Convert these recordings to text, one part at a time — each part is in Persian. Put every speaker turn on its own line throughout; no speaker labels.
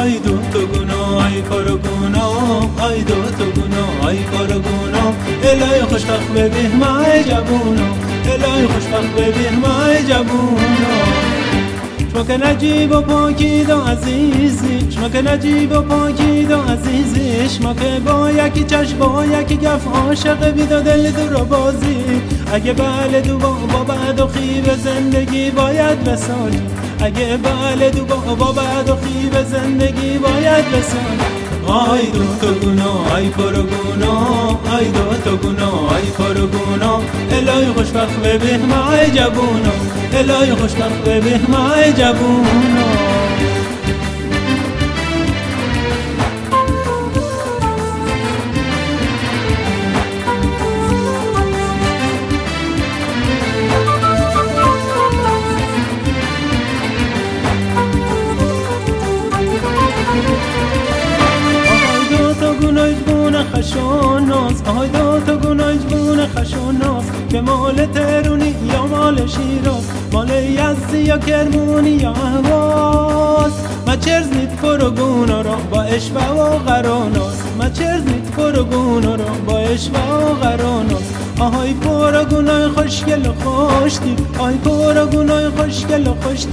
ای دو تو گناه ای کار گناه ای دو تو گناه ای کار گناه الهی به ببین ما جوونا الهی به ببین ما جوونا شما که نجیب و پاکید و عزیزی شما که نجیب و پاکید و عزیزی شما که با یکی چشم با یکی گف عاشق بید و دل رو بازی اگه بله دو با بعد و خیب زندگی باید اگه بله دو با بعد و خیب زندگی باید بسالی آی دو تو گناه آی پر گناه آی دو تو گناه آی پر گناه الهی خوشبخت ببین مای جبونا الهی خوشبخت مای جبونا خشوناس ترونی یا مال شیراز مال یزدی یا کرمونی یا احواز ما پرو گونا را با اشبه و ما نیت پرو گونا را با اشبه و آهای گناه خوشگل و خوش آهای گناه خوشگل و خوش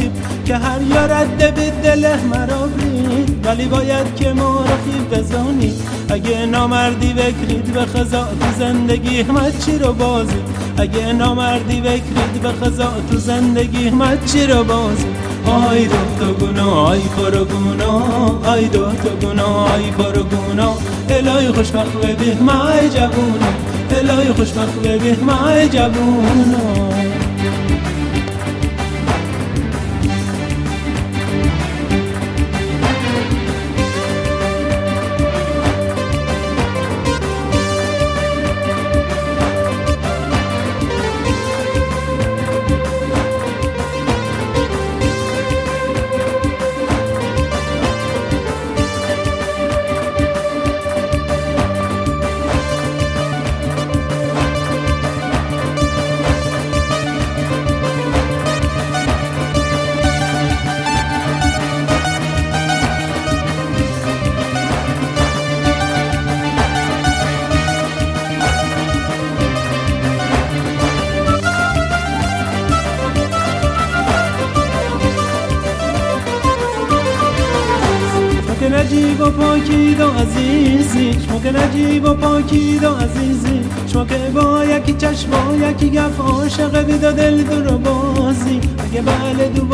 که هر یارد به دل مرا برید ولی باید که ما رخی بزانی اگه نامردی بکرید به خزا تو زندگی همت چی رو بازی اگه نامردی بکرید به خزا تو زندگی همت چی رو بازی آی دو تو گناه آی پر گناه آی دو تو گناه آی پر گناه الهی خوشبخت ببین مای جوونا الهی خوشبخت ببین مای جوونا نجیب و پاکید و عزیزی شما که نجیب و پاکید و عزیزی که با یکی چشم با یکی گف عاشق بیدا دل دو رو بازی. اگه بله دو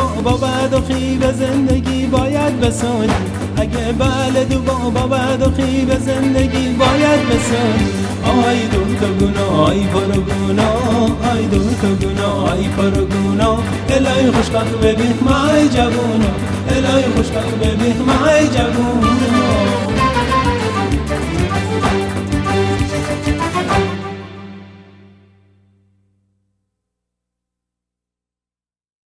بسانی اگه بله دو با, با بعد و خیب زندگی باید بسانی آی دو تو گناه آی پر گناه. آی دو تو گناه آی پر گناه. الهی خوشبخت ببین مای جوونا الهی خوشبخت ببین مای جوونا